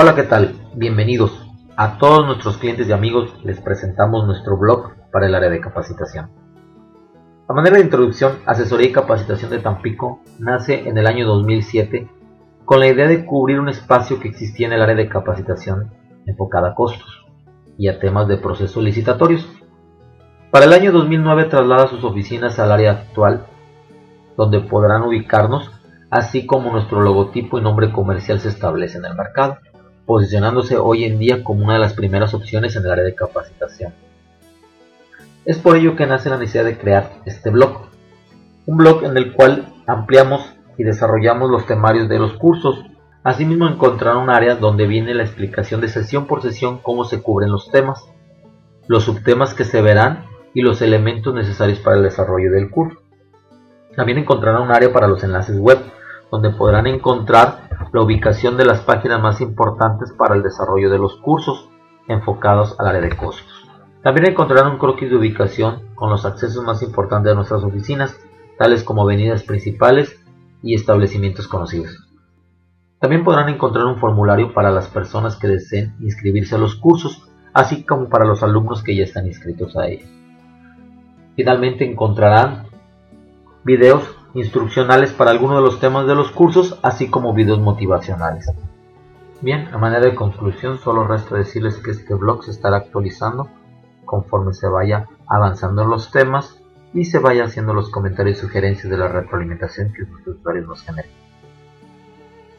Hola, ¿qué tal? Bienvenidos. A todos nuestros clientes y amigos les presentamos nuestro blog para el área de capacitación. A manera de introducción, Asesoría y Capacitación de Tampico nace en el año 2007 con la idea de cubrir un espacio que existía en el área de capacitación enfocada a costos y a temas de procesos licitatorios. Para el año 2009 traslada sus oficinas al área actual, donde podrán ubicarnos así como nuestro logotipo y nombre comercial se establece en el mercado, posicionándose hoy en día como una de las primeras opciones en el área de capacitación. Es por ello que nace la necesidad de crear este blog, un blog en el cual ampliamos y desarrollamos los temarios de los cursos. Asimismo encontrar un área donde viene la explicación de sesión por sesión cómo se cubren los temas, los subtemas que se verán y los elementos necesarios para el desarrollo del curso. También encontrarán un área para los enlaces web, donde podrán encontrar la ubicación de las páginas más importantes para el desarrollo de los cursos enfocados al área de costos. También encontrarán un croquis de ubicación con los accesos más importantes de nuestras oficinas, tales como avenidas principales y establecimientos conocidos. También podrán encontrar un formulario para las personas que deseen inscribirse a los cursos, así como para los alumnos que ya están inscritos a ellos. Finalmente encontrarán videos instruccionales para algunos de los temas de los cursos, así como videos motivacionales. Bien, a manera de conclusión, solo resta decirles que este blog se estará actualizando conforme se vaya avanzando en los temas y se vaya haciendo los comentarios y sugerencias de la retroalimentación que los usuarios nos generen.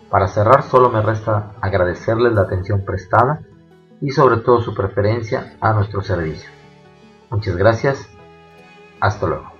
Para cerrar, solo me resta agradecerles la atención prestada y sobre todo su preferencia a nuestro servicio. Muchas gracias. Hasta luego.